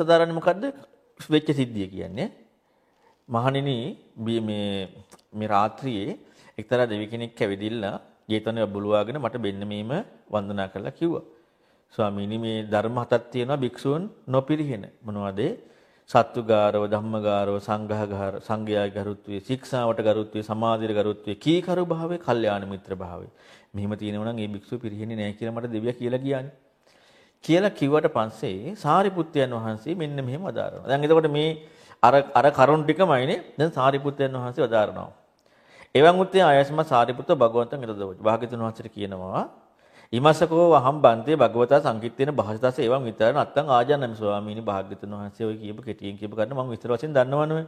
වහන්සේ මොකද්ද වෙච්ච සිද්ධිය කියන්නේ? මහණෙනි මේ මේ රාත්‍රියේ එක්තරා දෙවි කෙනෙක් ඇවිදිලා ජේතවනේ බුලුවාගෙන මට බෙන්න මේම වන්දනා කරලා කිව්වා. ස්වාමීනි මේ ධර්ම හතක් තියෙනවා භික්ෂූන් නොපිරිහෙන. මොනවද? සත්තුගාරව, ධම්මගාරව, සංඝහගාර, සංඝයාගේ ගරුත්වයේ, ශික්ෂාවට ගරුත්වයේ, සමාධියට ගරුත්වයේ, කීකරු භාවයේ, කල්යාණ මිත්‍ර භාවයේ. මෙහිම තියෙනවා නම් ඒ භික්ෂුව පිරිහෙන්නේ නැහැ කියලා මට දෙවියා කියලා ගියානේ. කියලා කිව්වට පස්සේ සාරිපුත්යන් වහන්සේ මෙන්න මෙහෙම වදාරනවා. දැන් එතකොට මේ අර අර කරුණ ටිකමයිනේ දැන් සාරිපුත්යන් වහන්සේ වදාරනවා. එවන් උත්තේ ආයස්ම සාරිපුත්ත භගවන්තං එතදව. භාග්‍යතුන් වහන්සේට කියනවා ඉමසකෝ වහම් බන්තේ භගවතා සංකිට්ඨේන භාෂිතස එවං විතර නැත්තම් ආජානම ස්වාමීනි භාග්‍යතුන් වහන්සේ ඔය කියපු කෙටියෙන් කියපු ගන්න මම විස්තර වශයෙන් දන්නවනේ.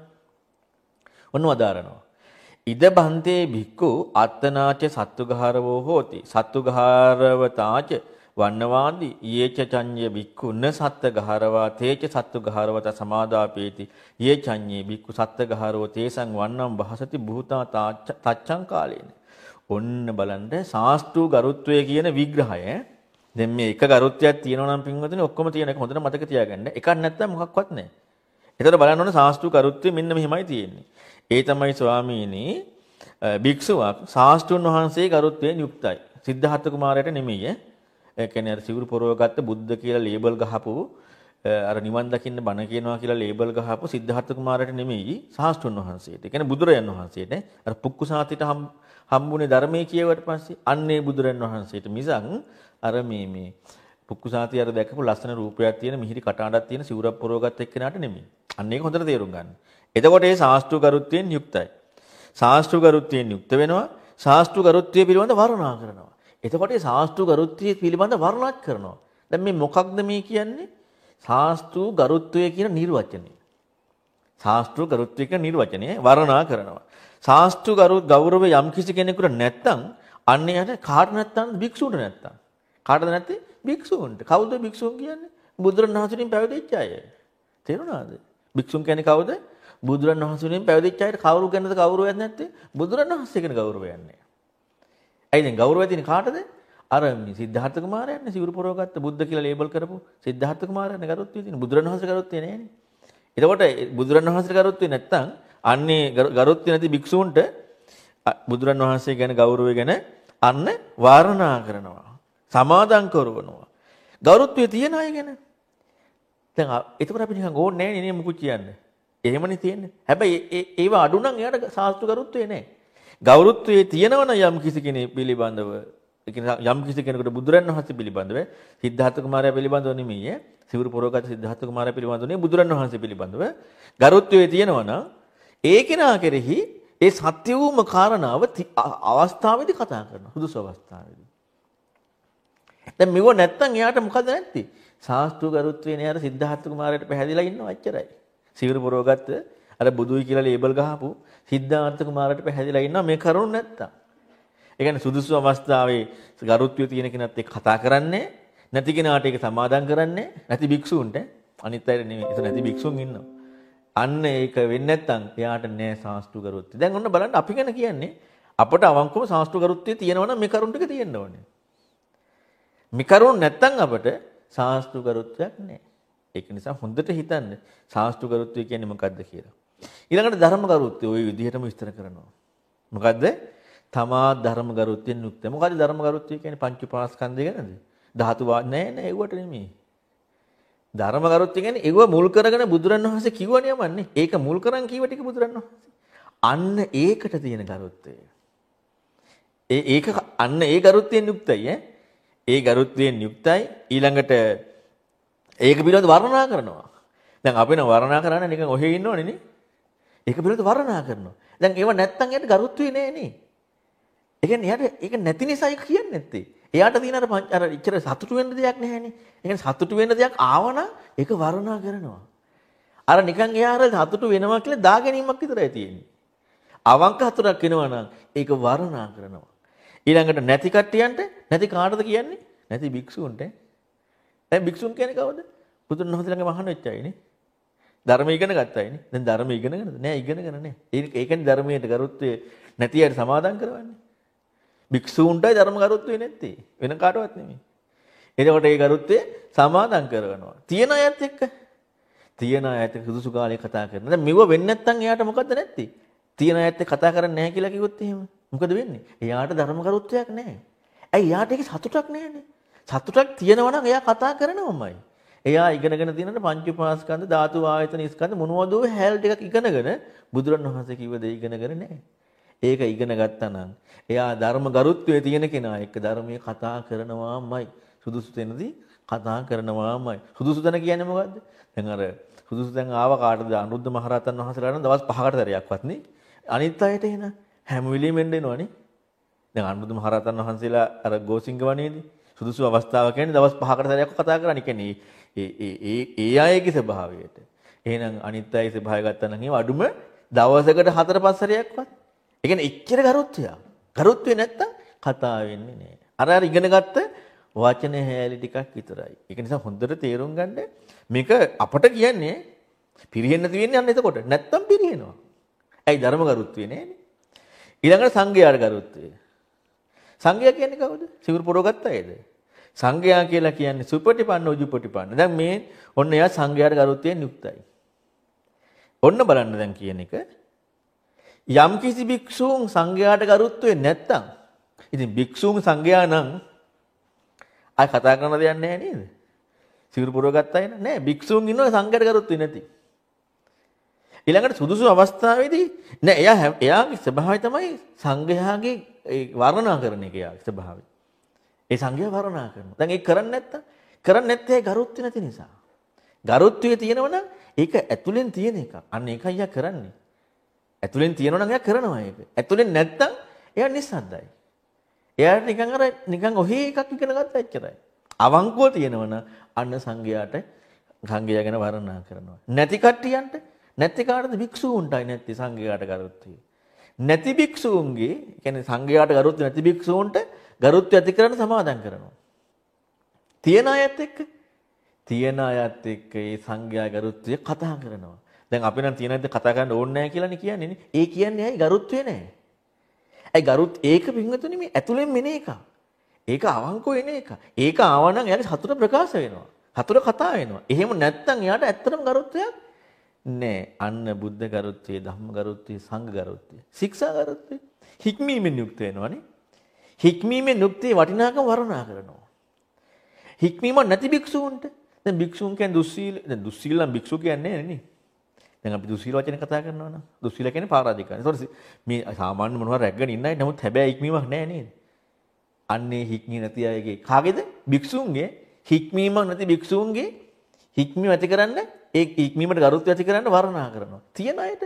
ඔන්න වදාරනවා. ඉද බන්තේ භික්ඛු අත්තනාච සත්තුගහරවෝ හෝති. සත්තුගහරවතාච වන්නවාදී. යේච චඤ්ඤ බික්ඛුන සත්ත ගහරවා තේච සත්තු ගහරවත සමාදාපේති. යේ චඤ්ඤේ බික්ඛු සත්ත ගහරෝ තේසං වන්නම් භාසති භූතා තච්ඡං කාලේන. ඔන්න බලන්න සාස්තු ගරුත්වය කියන විග්‍රහය. දැන් මේ එක ගරුත්වයක් තියෙනවා නම් පින්වතුනි ඔක්කොම තියෙන එක හොඳට මතක තියාගන්න. එකක් නැත්නම් මොකක්වත් නැහැ. එතකොට බලන්න ඕනේ සාස්තු ගරුත්වය මෙන්න මෙහිමයි තියෙන්නේ. ඒ තමයි ස්වාමීනි භික්ෂුවක් සාස්තුන් වහන්සේ ගරුත්වයෙන් යුක්තයි. සිද්ධාර්ථ කුමාරයට නෙමෙයි ඒ කියන්නේ අර සිවුරු පොරවගත්ත බුද්ධ කියලා ලේබල් ගහපු අර නිවන් දකින්න බණ කියනවා කියලා ලේබල් ගහපු සිද්ධාර්ථ කුමාරට නෙමෙයි සාස්තුන් වහන්සේට. ඒ කියන්නේ බුදුරයන් වහන්සේට අර පුක්කුසාතිට හම්බුනේ ධර්මයේ කියවට පස්සේ අන්නේ බුදුරයන් වහන්සේට මිසක් අර මේ මේ පුක්කුසාති අර දැකපු ලස්සන රූපයක් තියෙන මිහිරි කටහඬක් තියෙන සිවුරක් පොරවගත්ත එක්කෙනාට නෙමෙයි. අන්න ඒක හොඳට තේරුම් ගන්න. එතකොට ඒ සාස්ත්‍රු ගරුත්වයෙන් යුක්තයි. සාස්ත්‍රු ගරුත්වයෙන් යුක්ත වෙනවා. සාස්ත්‍රු ගරුත්වය පිළිබඳ වර්ණනා කරනවා. එතකොට මේ ශාස්ත්‍රු ගරුත්වය පිළිබඳ වර්ණනා කරනවා. දැන් මේ මොකක්ද මේ කියන්නේ? ශාස්ත්‍රු ගරුත්වය කියන නිර්වචනය. ශාස්ත්‍රු ගරුත්වය කියන නිර්වචනය වර්ණනා කරනවා. ශාස්ත්‍රු ගරු ගෞරවය යම් කිසි කෙනෙකුට නැත්තම් අන්නයට කාට නැත්තම් භික්ෂුන්ට නැත්තම්. කාටද නැත්තේ? භික්ෂුන්ට. කවුද භික්ෂුන් කියන්නේ? බුදුරණවහන්සේගෙන් පැවිදිච්ච අය. තේරුණාද? භික්ෂුන් කියන්නේ කවුද? බුදුරණවහන්සේගෙන් පැවිදිච්ච අයට කවුරු ගැනද ගෞරවයක් නැත්තේ? බුදුරණවහන්සේ ගැන ගෞරවයක් නැහැ. ඇයි දැන් ගෞරවය තියෙන කාටද? අර සිද්ධාර්ථ කුමාරයානේ සිවුරු පොරවගත්ත බුද්ධ කියලා ලේබල් කරපු සිද්ධාර්ථ කුමාරයානේ ගරුත්වය තියෙන. බුදුරණවහන්සේ ගරුත්වය නෑනේ. එතකොට බුදුරණවහන්සේ ගරුත්වය නැත්තම් අන්නේ ගරුත්වය නැති භික්ෂූන්ට බුදුරණවහන්සේ ගැන ගෞරවය ගැන අන්න වාරණා කරනවා. සමාදම් කරවනවා. ගෞරවය තියෙන අය ගැන. දැන් එතකොට අපි නිකන් ඕනේ නෑනේ නේ මුකුත් කියන්නේ. එහෙමනේ තියෙන්නේ. හැබැයි ඒව අඩු නම් එයාට සාස්තු ගරුත්වය නෑ. ගෞරවත්වයේ තියෙනවන යම් කිසි කෙනෙක් පිළිබඳව යම් කිසි කෙනෙකුට බුදුරන් වහන්සේ පිළිබඳව සිද්ධාර්ථ කුමාරයා පිළිබඳව නෙමෙයි සිවුරු පොරවගත් සිද්ධාර්ථ කුමාරයා පිළිබඳව නෙමෙයි බුදුරන් වහන්සේ පිළිබඳව ගරුත්වයේ තියෙනවනම් ඒ කෙනා කෙරෙහි ඒ සත්‍ය වූම කාරණාව අවස්ථාවේදී කතා කරනවා සුදුසු අවස්ථාවේදී. දැන් මෙව නැත්තම් එයාට මොකද නැත්තේ? ශාස්ත්‍රු ගරුත්වයේ නේ අර සිද්ධාර්ථ කුමාරයාට පැහැදිලා ඉන්නවා එච්චරයි. සිවුරු පොරවගත්ත අර බුදුයි කියලා ලේබල් ගහපු සිද්ධාර්ථ කුමාරට පැහැදිලා ඉන්නවා මේ කරුණ නැත්තම්. ඒ කියන්නේ සුදුසු අවස්ථාවේ ගරුත්වය තියෙන කෙනත් එක්ක කතා කරන්නේ නැති කෙනාට ඒක සමාදම් කරන්නේ නැති භික්ෂූන්ට අනිත් අයට නෙමෙයි. ඒක නැති භික්ෂුන් ඉන්නවා. අන්න ඒක වෙන්නේ නැත්තම් එයාට නෑ සාස්තු ගරුත්වය. දැන් ඔන්න බලන්න අපි ගැන කියන්නේ අපට අවංකව සාස්තු ගරුත්වය තියෙනවා නම් මේ කරුණ ටික තියෙන්න ඕනේ. මේ කරුණ නැත්තම් අපට සාස්තු ගරුත්වයක් නෑ. ඒක නිසා හොඳට හිතන්න සාස්තු ගරුත්වය කියන්නේ මොකක්ද කියලා. ඊළඟට ධර්ම ගරුත්වය ওই විදිහටම විස්තර කරනවා. මොකද්ද? තමා ධර්ම ගරුත්වයෙන් යුක්ත. මොකද්ද ධර්ම ගරුත්වය කියන්නේ පංච උපාස්කන්ධය ගැනද? ධාතු වා නෑ නෑ ඒවට නෙමෙයි. ධර්ම ගරුත්වය කියන්නේ ඒව මුල් කරගෙන බුදුරණවහන්සේ කිව්වනේ යමන්නේ. ඒක මුල් කරන් කීව ටික බුදුරණවහන්සේ. අන්න ඒකට තියෙන ගරුත්වය. ඒ ඒක අන්න ඒ ගරුත්වයෙන් යුක්තයි ඈ. ඒ ගරුත්වයෙන් යුක්තයි ඊළඟට ඒක පිළිබඳව වර්ණනා කරනවා. දැන් අපි නම් වර්ණනා කරන්නේ නිකන් ඔහෙ ඉන්නෝනේ නේ. ඒක පිළිබඳව වර්ණනා කරනවා. දැන් ඒව නැත්තම් එයාට ගරුත්වේ නෑ නේ. ඒ කියන්නේ එයාට ඒක නැති නිසා ඒක කියන්නේ නැත්තේ. එයාට තියෙන අර අර ඉච්චර සතුටු වෙන්න දෙයක් නැහැනේ. ඒ කියන්නේ සතුටු වෙන්න දෙයක් ආවනම් ඒක වර්ණනා කරනවා. අර නිකන් එයා අර සතුටු වෙනවා කියලා දාගැනීමක් විතරයි තියෙන්නේ. අවංක හතරක් වෙනවා නම් ඒක වර්ණනා කරනවා. ඊළඟට නැති කට්ටියන්ට නැති කාටද කියන්නේ? නැති භික්ෂුන්ට. දැන් භික්ෂුන් කියන්නේ කවුද? බුදුන් වහන්සේලාගේ මහාන වෙච්ච අයනේ. ධර්ම ඉගෙන ගත්තයිනේ. දැන් ධර්ම ඉගෙනගෙනද? නෑ ඉගෙනගෙන නෑ. ඒ කියන්නේ ධර්මයට ගරුත්වය නැති අයට සමාදම් කරවන්නේ. භික්ෂූන්ටයි ධර්ම ගරුත්වය නැත්තේ. වෙන කාටවත් නෙමෙයි. එතකොට ඒ ගරුත්වය සමාදම් කරනවා. තියෙන අයත් එක්ක තියන අයත් සුදුසු කාලේ කතා කරනවා. දැන් මෙව වෙන්නේ නැත්නම් එයාට මොකද්ද නැත්තේ? තියන අයත් කතා කරන්නේ නැහැ කියලා කිව්වොත් එහෙම. මොකද වෙන්නේ? එයාට ධර්මකරුත්වයක් නැහැ. ඇයි එයාට ඒක සතුටක් නැහැනේ. සතුටක් තියෙනවා නම් එයා කතා කරනවමයි. එයා ඉගෙනගෙන තියෙනට පංච උපාස්කන්ධ ධාතු ආයතන ස්කන්ධ මොනවද හැල් ටිකක් ඉගෙනගෙන බුදුරණවහන්සේ කිව්ව දේ ඉගෙනගෙන නැහැ. ඒක ඉගෙන ගත්තා නම් එයා ධර්ම ගරුත්වයේ තියෙන කෙනා එක්ක ධර්මයේ කතා කරනවාමයි. සුදුසු තැනදී කතා කරනවාමයි. සුදුසු තැන කියන්නේ මොකද්ද? දැන් අර සුදුසු තැන් ආව කාටද අනුරුද්ධ මහරහතන් වහන්සේලා නම් දවස් 5කට තරයක්වත් නේ. අනිත් අයට එන හැම වෙලෙම එන්න එනවනේ. දැන් අනුරුද්ධ මහරහතන් වහන්සේලා අර ගෝසිංග වනයේදී සුදුසු අවස්ථාවක් කියන්නේ දවස් 5කට තරයක් කතා කරන්නේ. කියන්නේ ඒ ඒ ඒ ඒ අයගේ ස්වභාවයට. එහෙනම් අනිත් අයගේ ස්වභාවය ගත්තා නම් ඒ අඩුම දවසකට හතර පහ සැරයක්වත්. ඒ කියන්නේ එච්චර ගරුත්වයක්. ගරුත්වේ නැත්තම් කතා වෙන්නේ නැහැ. අර අර ඉගෙනගත්ත වචන හැලී ටිකක් විතරයි. ඒක නිසා හොඳට තේරුම් ගන්න මේක අපට කියන්නේ පිරිහෙන්න තියෙන්නේ අන්න එතකොට. නැත්තම් පිරිහෙනවා. ඇයි ධර්ම ගරුත්වේ නෑනේ. ඊළඟට සංඝයාට ගරුත්වය. සංඝයා කියන්නේ කවුද? සිවුරු පොරවගත්ත අයද? සංඝයා කියලා කියන්නේ සුපටිපන්න උජුපටිපන්න. දැන් මේ ඔන්න එයා සංඝයාට ගරුත්වයෙන් යුක්තයි. ඔන්න බලන්න දැන් කියන එක යම් කිසි භික්ෂූන් සංඝයාට ගරුත්වෙ නැත්තම් ඉතින් භික්ෂූන් සංඝයා නම් ආය කතා කරන දෙයක් නැහැ නේද? සිවුරු පුරව ගත්තා එන නෑ භික්ෂූන් ඉන්නවා සංඝයාට ගරුත්වෙ නැති. ඊළඟට සුදුසු අවස්ථාවේදී නෑ එයා එයාගේ ස්වභාවය තමයි සංඝයාගේ වර්ණනා කරන එක එයාගේ ස්වභාවය. ඒ සංඝයා වර්ණනා කරනවා. දැන් ඒක කරන්නේ නැත්තම් කරන්නේ නැත්තේ ගරුත්වය නැති නිසා. ගරුත්වය තියෙනවනම් ඒක ඇතුලෙන් තියෙන එකක්. අන්න ඒකයි යා කරන්නේ. ඇතුලෙන් තියෙනවනම් එයා කරනවා ඒක. ඇතුලෙන් නැත්තම් එයා නිස්සද්දයි. එයාට නිකන් අර නිකන් ඔහේ එකක් ඉගෙන ගත්තා එච්චරයි. අවංකව තියෙනවනම් අන්න සංඝයාට සංඝයා ගැන වර්ණනා කරනවා. නැති කට්ටියන්ට නැති කාටද භික්ෂූන්ටයි නැති සංඝයාට ගරුත්වය. නැති භික්ෂූන්ගේ කියන්නේ සංඝයාට ගරුත්වය නැති භික්ෂූන්ට ගරුත්වය ඇති කරන්න සමාදම් කරනවා. තියෙන අයත් එක්ක තියෙන අයත් එක්ක ඒ සංඝයා ගරුත්වය කතා කරනවා. දැන් අපි නම් තියෙන අයත් කතා කරන්න ඕනේ නැහැ කියලානේ කියන්නේ නේ. ඒ කියන්නේ ඇයි ගරුත්වය නැහැ. ඇයි ගරුත් ඒක පින්වතුනි මේ ඇතුලෙන් මෙන එක. ඒක අවංකව එන එක. ඒක ආවනම් එයාගේ සතුට ප්‍රකාශ වෙනවා. සතුට කතා වෙනවා. එහෙම නැත්නම් එයාට ඇත්තටම ගරුත්වයක් නෑ. අන්න බුද්ධ ගරුත්වය, ධම්ම ගරුත්වය, සංඝ ගරුත්වය, ශික්ෂා ගරුත්වය හික්මීමෙන් යුක්ත වෙනවනේ. හික්මීමේ නුක්තිය වටිනාකම වර්ණනා කරනවා. හික්මීම නැති භික්ෂූන්ට දැන් භික්ෂූන් කියන්නේ දුස්සීල දැන් දුස්සීල නම් භික්ෂුව කියන්නේ නේ. දැන් අපි දුස්සීල වචනේ කතා කරනවා නම් දුස්සීල කියන්නේ පාරාධිකාරී. ඒතකොට මේ සාමාන්‍ය මොනවා රැග්ගෙන ඉන්නයි නමුත් හැබැයි හික්මීමක් නැහැ නේද? අන්නේ හික්මී නැති අයගේ කාගේද? භික්ෂූන්ගේ හික්මීමක් නැති භික්ෂූන්ගේ හික්මීම ඇති කරන්න ඒ හික්මීමට ගරුත්වය ඇති කරන්න වර්ණනා කරනවා. තියෙන අයට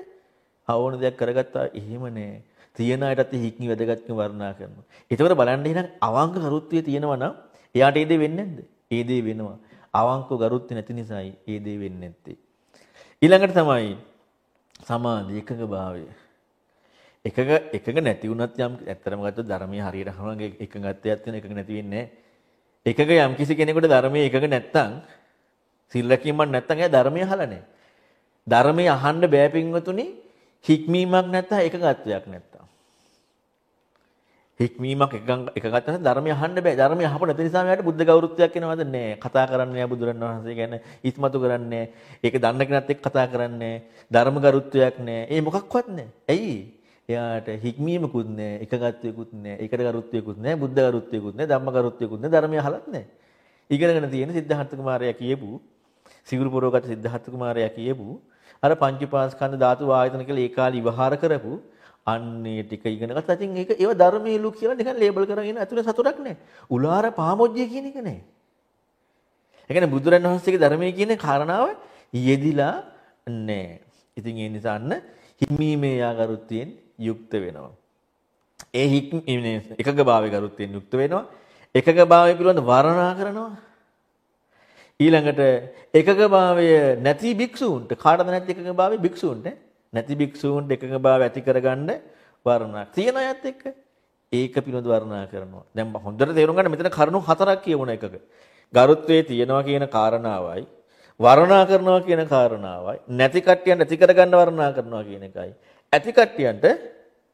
අවෝන දෙයක් කරගත්තා එහෙම නෑ. තියෙන අයටත් හික්මි වැදගත්කම වර්ණනා කරනවා. ඒතකොට බලන්න එහෙනම් අවංක ගරුත්වය තියෙනවා නම් එයාට ඒ දේ වෙන්නේ නැද්ද? ඒ දේ වෙනවා. අවංක ගරුත්වය නැති නිසායි ඒ දේ වෙන්නේ නැත්තේ. ඊළඟට තමයි සමාධි එකඟභාවය. එකක එකක නැති වුණත් යම් ඇත්තටම ගත්තොත් ධර්මයේ හරියට අහනවා එකඟත්වයක් තියෙන එකක නැති වෙන්නේ එකක යම් කිසි කෙනෙකුට ධර්මයේ එකක නැත්තම් සිල් රැකීමක් නැත්තම් එයා ධර්මයේ අහලා නැහැ. ධර්මයේ අහන්න බෑ පින්වතුනි හික්මීමක් නැත්තම් එකඟත්වයක් නැත්තම්. හික්මීමක් එක එක ගත්තම ධර්මය අහන්න බෑ. ධර්මය අහපු නැති නිසා මෙයාට බුද්ධ ගෞරවත්වයක් එනවද නෑ. කතා කරන්නේ නෑ බුදුරන් වහන්සේ ගැන ඉස්මතු කරන්නේ ඒක දන්න කෙනත් එක්ක කතා කරන්නේ ධර්ම ගරුත්වයක් නෑ. ඒ මොකක්වත් නෑ. ඇයි? එයාට හික්මීමකුත් නෑ, එකගත්වයකුත් නෑ, ඒකට ගරුත්වයකුත් නෑ, බුද්ධ ගරුත්වයකුත් නෑ, ධම්ම ගරුත්වයකුත් නෑ, ධර්මය අහලත් නෑ. ඉගෙනගෙන තියෙන සිද්ධාර්ථ කුමාරයා කියපු සිවුරු පොරවගත්ත සිද්ධාර්ථ කුමාරයා කියපු අර පංචපාස්කන්ධ ධාතු ආයතන කියලා ඒ කාලේ විවහාර කරපු අන්නේ ටික ඉගෙන ගත්තා. ඉතින් ඒක ඒව ධර්මයලු කියලා නිකන් ලේබල් කරගෙන ඇතුලේ සතුටක් නැහැ. උලාර පාමොජ්ජය කියන එක නැහැ. ඒ කියන්නේ බුදුරන් වහන්සේගේ ධර්මයේ කියන කාරණාව යෙදිලා නැහැ. ඉතින් ඒ නිසා අන්න හිමීමේ යාගරුත්වයෙන් යුක්ත වෙනවා. ඒ හික්මීමේ එකගභාවයේ ගරුත්වයෙන් යුක්ත වෙනවා. එකගභාවය පිළිබඳ වර්ණනා කරනවා. ඊළඟට එකගභාවය නැති භික්ෂූන්ට කාටද නැති එකගභාවය භික්ෂූන්ට නැති භික්ෂූන්ට එකඟභාවය ඇති කරගන්න වර්ණනා. තියෙන අයත් එක්ක ඒක පිළිබඳ වර්ණනා කරනවා. දැන් හොඳට තේරුම් ගන්න මෙතන කරුණු හතරක් කියවුණ එකක. ගරුත්වයේ තියෙනවා කියන කාරණාවයි වර්ණනා කරනවා කියන කාරණාවයි නැති කට්ටියන් ඇති කරගන්න වර්ණනා කරනවා කියන එකයි. ඇති කට්ටියන්ට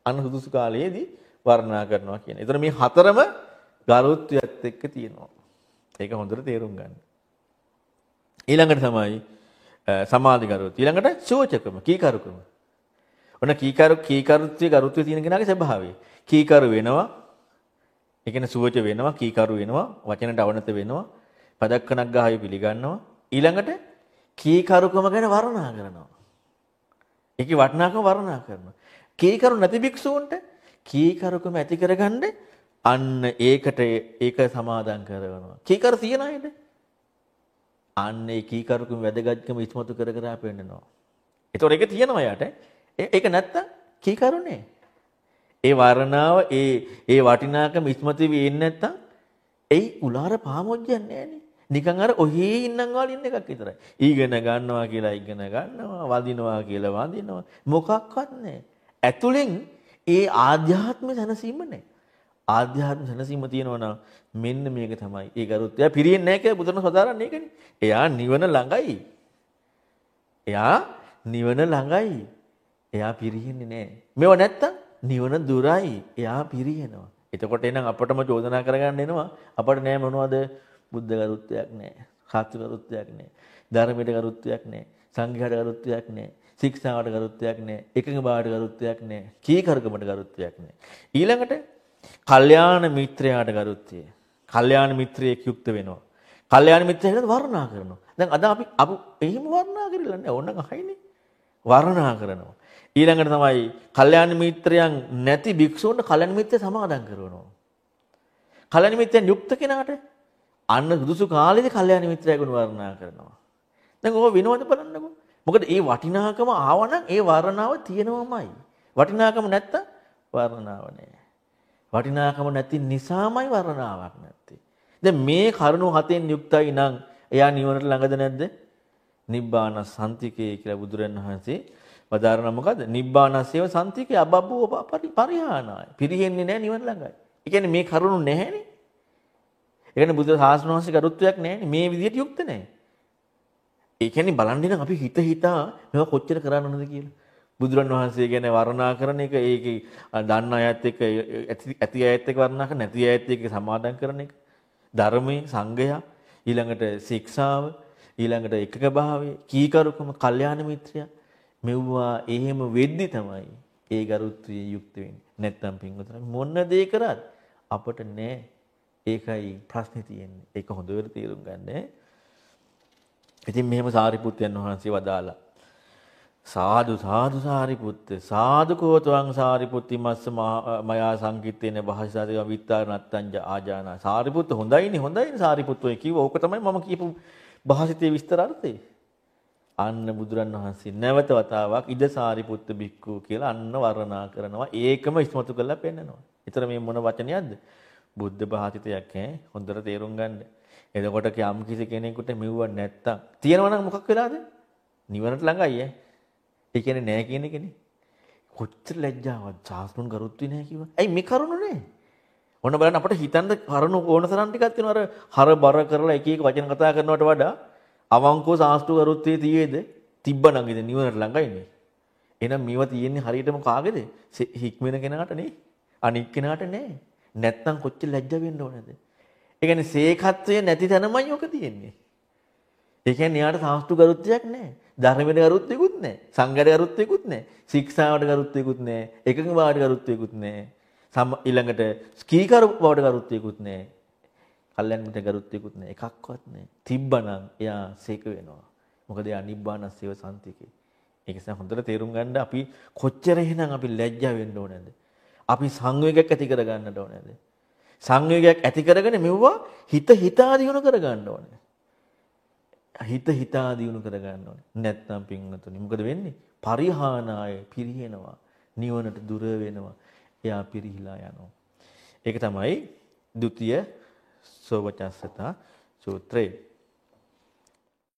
අනුසුදුසු කාලයේදී වර්ණනා කරනවා කියන. ඒතර මේ හතරම ගරුත්වයත් එක්ක තියෙනවා. ඒක හොඳට තේරුම් ගන්න. ඊළඟට තමයි සමාධිගරුත්වය. ඊළඟට සෝචකම, කීකරුකම. ඔන්න කීකරු කීකරුත්වය ගරුත්වය තියෙන කෙනාගේ ස්වභාවය. කීකරු වෙනවා. ඒ කියන්නේ සුවච වෙනවා, කීකරු වෙනවා, වචනට අවනත වෙනවා, පදක්කණක් ගහයි පිළිගන්නවා. ඊළඟට කීකරුකම ගැන වර්ණනා කරනවා. ඒකේ වටිනාකම වර්ණනා කරනවා. කීකරු නැති භික්ෂූන්ට කීකරුකම ඇති කරගන්න අන්න ඒකට ඒක සමාදන් කරනවා. කීකරු තියන අයද? අන්න ඒ කීකරුකම වැදගත්කම ඉස්මතු කර කර පෙන්නනවා. ඒතකොට ඒක තියෙනවා යාට. ඒක නැත්තම් කීකරුනේ. ඒ වර්ණාව ඒ ඒ වටිනාකම ඉස්මතු වෙන්නේ නැත්තම් එයි උලාර පාමොජ්ජන්නේ නෑනේ. නිකන් අර ඔහේ ඉන්නම් වල ඉන්න එකක් විතරයි. ඊගෙන ගන්නවා කියලා ඉගෙන ගන්නවා, වදිනවා කියලා වදිනවා. මොකක්වත් නැහැ. ඇතුලෙන් ඒ ආධ්‍යාත්ම සැනසීම නැහැ. ආධ්‍යාත්ම සැනසීම තියෙනවා නම් මෙන්න මේක තමයි. ඒ ගරුත්වය පිරියෙන්නේ නැහැ කියලා බුදුන් සදාරන්නේ ඒකනේ. එයා නිවන ළඟයි. එයා නිවන ළඟයි. එයා පිරියෙන්නේ නැහැ. මේව නැත්තම් නිවන දුරයි. එයා පිරියෙනවා. එතකොට එනම් අපටම චෝදනා කරගන්න එනවා. අපට නෑ මොනවද? බුද්ධ ගරුත්වයක් නෑ. සාත්‍ය ගරුත්වයක් නෑ. ධර්මයට ගරුත්වයක් නෑ. සංඝයාට ගරුත්වයක් නෑ. ශික්ෂාවට ගරුත්වයක් නෑ. එකඟ බවට ගරුත්වයක් නෑ. කීකරුකමට ගරුත්වයක් නෑ. ඊළඟට කල්යාණ මිත්‍රයාට ගරුත්වය. කල්යාණ මිත්‍රයෙක් යුක්ත වෙනවා. කල්යාණ මිත්‍රයෙක් වර්ණනා කරනවා. දැන් අද අපි අපු එහෙම වර්ණනා කරලා නෑ. ඕනනම් අහයිනේ. වර්ණනා කරනවා. ඊළඟට තමයි කල්යාණ මිත්‍රයන් නැති භික්ෂූන්ට කල්යාණ මිත්‍ය සමාදන් කරනවා. කල්යාණ මිත්‍යන් යුක්ත කෙනාට අන්න සුදුසු කාලෙදී කල්යාණ මිත්‍රය ගුණ වර්ණනා කරනවා. දැන් ඕක විනෝද බලන්නකෝ. මොකද ඒ වටිනාකම ආවනම් ඒ වර්ණාව තියෙනවමයි. වටිනාකම නැත්තම් වර්ණාව නැහැ. වටිනාකම නැති නිසාමයි වර්ණාවක් නැත්තේ. දැන් මේ කරුණු හතෙන් යුක්තයි නම් එයා නිවනට ළඟද නැද්ද? නිබ්බාන සම්තිකේ කියලා බුදුරන් වහන්සේ වදාරන මොකද්ද? නිබ්බානස්සේව සම්තිකේ අබබ්බෝ පරිහානාය. පිරිහෙන්නේ නැහැ නිවන ළඟයි. ඒ කියන්නේ මේ කරුණු නැහැනේ. ඒ කියන්නේ බුදු සාසන වහන්සේ කරුත්වයක් නැහැනේ. මේ විදිහට යුක්ත නැහැ. ඒ කියන්නේ බලන්න නම් අපි හිත හිතා මේවා කොච්චර කරන්න ඕනද කියලා. බුදුරන් වහන්සේ ගැන වර්ණනා කරන එක ඒකේ දන්න අයත් එක්ක ඇති අයත් එක්ක වර්ණනා කරන නැති අයත් එක්ක සමාදම් කරන එක. ධර්මයේ සංගය ඊළඟට ශික්ෂාව ඊළඟට එකක භාවය කීකරුකම කල්යාණ මිත්‍රයා මෙව්වා එහෙම වෙද්දි තමයි ඒ ගරුත්වයේ යුක්ත වෙන්නේ. නැත්තම් පින්වතුනි මොන දේ කරත් අපට නෑ. ඒකයි ප්‍රශ්නේ තියෙන්නේ. ඒක හොඳට තේරුම් ගන්න. ඉතින් මෙහෙම සාරිපුත්යන් වහන්සේ වදාලා සාදු සාදු සාරිපුත්ත සාදු කෝතවං සාරිපුත්ති මස්ස මයා සංකිට්ඨේන භාෂාතික විත්තාර නත්තංජ ආජානා සාරිපුත්ත හොඳයිනේ හොඳයිනේ සාරිපුත්ත ඔය කිව්ව ඕක තමයි මම කියපු භාෂිතයේ විස්තර අර්ථය අන්න බුදුරන් වහන්සේ නැවත වතාවක් ඉද සාරිපුත්ත බික්කු කියලා අන්න වර්ණනා කරනවා ඒකම ඉස්මතු කරලා පෙන්නනවා. ඊතර මේ මොන වචනයක්ද? බුද්ධ භාෂිතයක් ඈ හොඳට තේරුම් ගන්න. එතකොට යම් කිසි කෙනෙකුට මෙව්ව නැත්තම් තියෙනවා නම් මොකක් වෙලාද? නිවනට ළඟයි ඈ. ඒ කියන්නේ නෑ කියන එකනේ. කොච්චර ලැජ්ජාවක් සාස්තුන් කරුත්වි නෑ කිව්වා. ඇයි මේ කරුණ නෑ? ඔන්න බලන්න අපිට හිතන්න කරුණ ඕන තරම් ටිකක් තියෙනවා අර හර බර කරලා එක එක වචන කතා කරනවට වඩා අවංකව සාස්තු කරුත්තේ තියේද තිබ්බනම් ඉතින් නිවනට ළඟයිනේ. එහෙනම් මේවා තියෙන්නේ හරියටම කාගේද? හික්මෙන කෙනාට නේ. අනික් කෙනාට නෑ. නැත්තම් කොච්චර ලැජ්ජ වෙන්න ඕනද? ඒ කියන්නේ සේකත්වය නැති තැනමයි ඔක තියෙන්නේ. ඒ කියන්නේ යාට සාස්තු කරුත්තයක් නෑ. ධර්මයට කරුත්තෙකුත් නෑ. සංඝයට කරුත්තෙකුත් නෑ. ශික්ෂාවට කරුත්තෙකුත් නෑ. එකඟ බවට කරුත්තෙකුත් නෑ. ඊළඟට ස්කීකරු බවට කරුත්තෙකුත් නෑ. කල්යන් මිත්‍ර ගරුත්වයකුත් නැහැ. එකක්වත් නැහැ. තිබ්බනම් එයා සීක වෙනවා. මොකද එයා නිබ්බානස්සේව සම්තිකේ. ඒක නිසා හොඳට තේරුම් ගන්න අපි කොච්චර එහෙනම් අපි ලැජ්ජා වෙන්න ඕනද? අපි සංවේගයක් ඇති කර ගන්නට ඕනද? සංවේගයක් ඇති කරගෙන මෙවුවා හිත හිතා දිනු කර ගන්න ඕනේ. හිත හිතා දිනු කර ගන්න ඕනේ. නැත්නම් පින්වතුනි මොකද වෙන්නේ? පරිහානාය පිරිහෙනවා. නිවනට දුර වෙනවා. එයා පිරිහිලා යනවා. ඒක තමයි ဒု සෝවචස්සතා සූත්‍රේ.